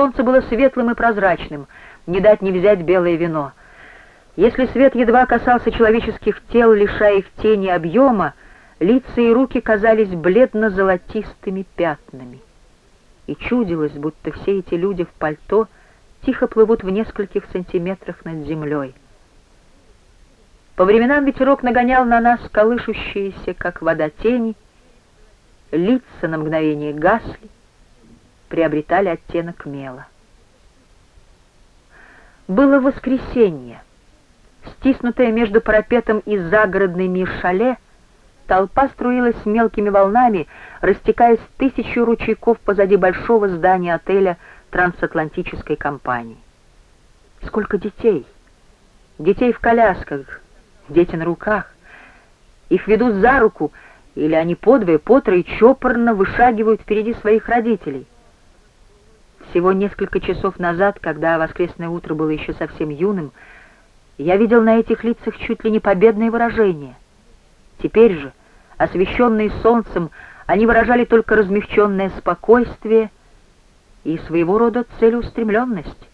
солнце было светлым и прозрачным, не дать не взять белое вино. Если свет едва касался человеческих тел, лишая их тени объема, лица и руки казались бледно-золотистыми пятнами. И чудилось, будто все эти люди в пальто тихо плывут в нескольких сантиметрах над землей. По временам ветерок нагонял на нас колышущиеся, как вода, тени, лица на мгновение гасли, приобретали оттенок мела. Было воскресенье. Стиснутая между парапетом и загородной мир-шале, толпа струилась мелкими волнами, растекаясь тысячу ручейков позади большого здания отеля трансатлантической компании. Сколько детей! Детей в колясках, дети на руках. Их ведут за руку, или они подвое, потрое, чопорно вышагивают впереди своих родителей. Всего несколько часов назад, когда воскресное утро было еще совсем юным, я видел на этих лицах чуть ли не победное выражение. Теперь же, освещенные солнцем, они выражали только размягченное спокойствие и своего рода целеустремленность.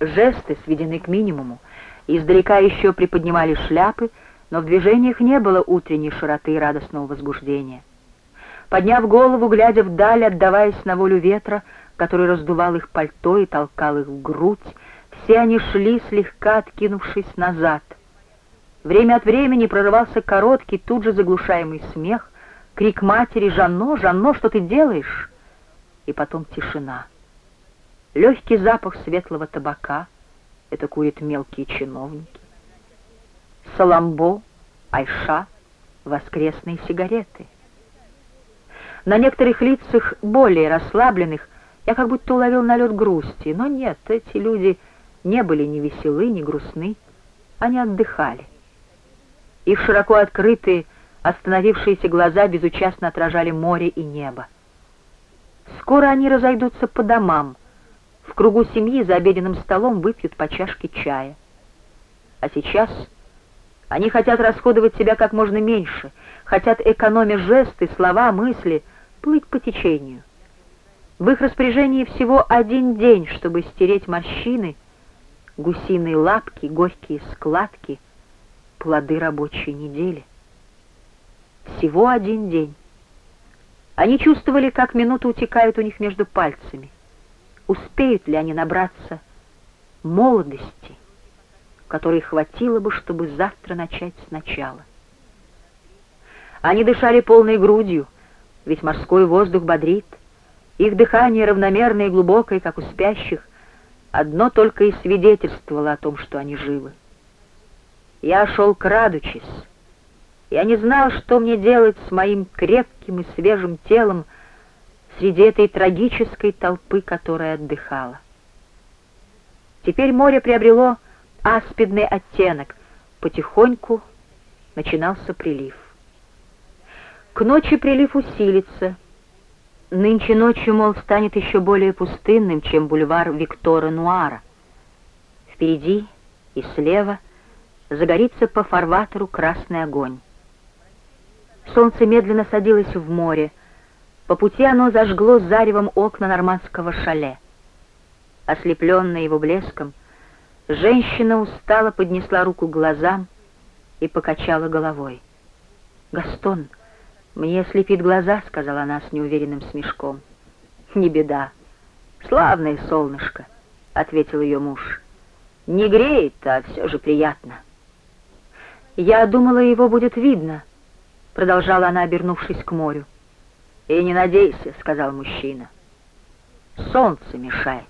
Жесты сведены к минимуму, издалека еще приподнимали шляпы, но в движениях не было утренней широты и радостного возбуждения. Подняв голову, глядя вдаль, отдаваясь на волю ветра, который раздувал их пальто и толкал их в грудь, все они шли, слегка откинувшись назад. Время от времени прорывался короткий, тут же заглушаемый смех, крик матери «Жанно, Жанно, что ты делаешь?» И потом тишина. Легкий запах светлого табака — это курят мелкие чиновники. Саламбо, Айша, воскресные сигареты. На некоторых лицах, более расслабленных, я как будто уловил налет грусти, но нет, эти люди не были ни веселы, ни грустны, они отдыхали. Их широко открытые, остановившиеся глаза безучастно отражали море и небо. Скоро они разойдутся по домам, в кругу семьи за обеденным столом выпьют по чашке чая. А сейчас они хотят расходовать себя как можно меньше, хотят, экономя жесты, слова, мысли, плыть по течению. В их распоряжении всего один день, чтобы стереть морщины, гусиные лапки, горькие складки, плоды рабочей недели. Всего один день. Они чувствовали, как минуты утекают у них между пальцами. Успеют ли они набраться молодости, которой хватило бы, чтобы завтра начать сначала? Они дышали полной грудью, ведь морской воздух бодрит, их дыхание равномерное и глубокое, как у спящих, одно только и свидетельствовало о том, что они живы. Я шел крадучись. Я не знал, что мне делать с моим крепким и свежим телом среди этой трагической толпы, которая отдыхала. Теперь море приобрело аспидный оттенок. Потихоньку начинался прилив. К ночи прилив усилится — Нынче ночью, мол, станет еще более пустынным, чем бульвар Виктора Нуара. Впереди и слева загорится по фарватеру красный огонь. Солнце медленно садилось в море. По пути оно зажгло заревом окна нормандского шале. Ослепленная его блеском, женщина устало поднесла руку к глазам и покачала головой. «Гастон!» «Мне слепит глаза», — сказала она с неуверенным смешком. «Не беда. Славное солнышко», — ответил ее муж. «Не греет, а все же приятно». «Я думала, его будет видно», — продолжала она, обернувшись к морю. «И не надейся», — сказал мужчина. «Солнце мешает».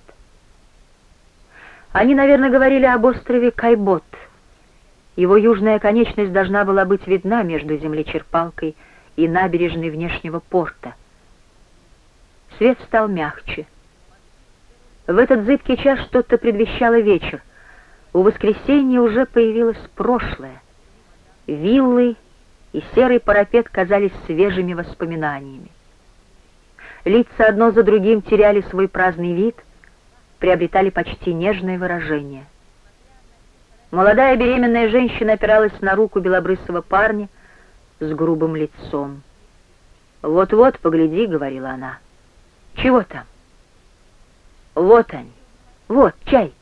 Они, наверное, говорили об острове Кайбот. Его южная конечность должна была быть видна между землечерпалкой и и набережной внешнего порта. Свет стал мягче. В этот зыбкий час что-то предвещало вечер. У воскресенья уже появилось прошлое. Виллы и серый парапет казались свежими воспоминаниями. Лица одно за другим теряли свой праздный вид, приобретали почти нежное выражение. Молодая беременная женщина опиралась на руку белобрысого парня, с грубым лицом. «Вот-вот, погляди», — говорила она. «Чего там?» «Вот они, Вот, чай!»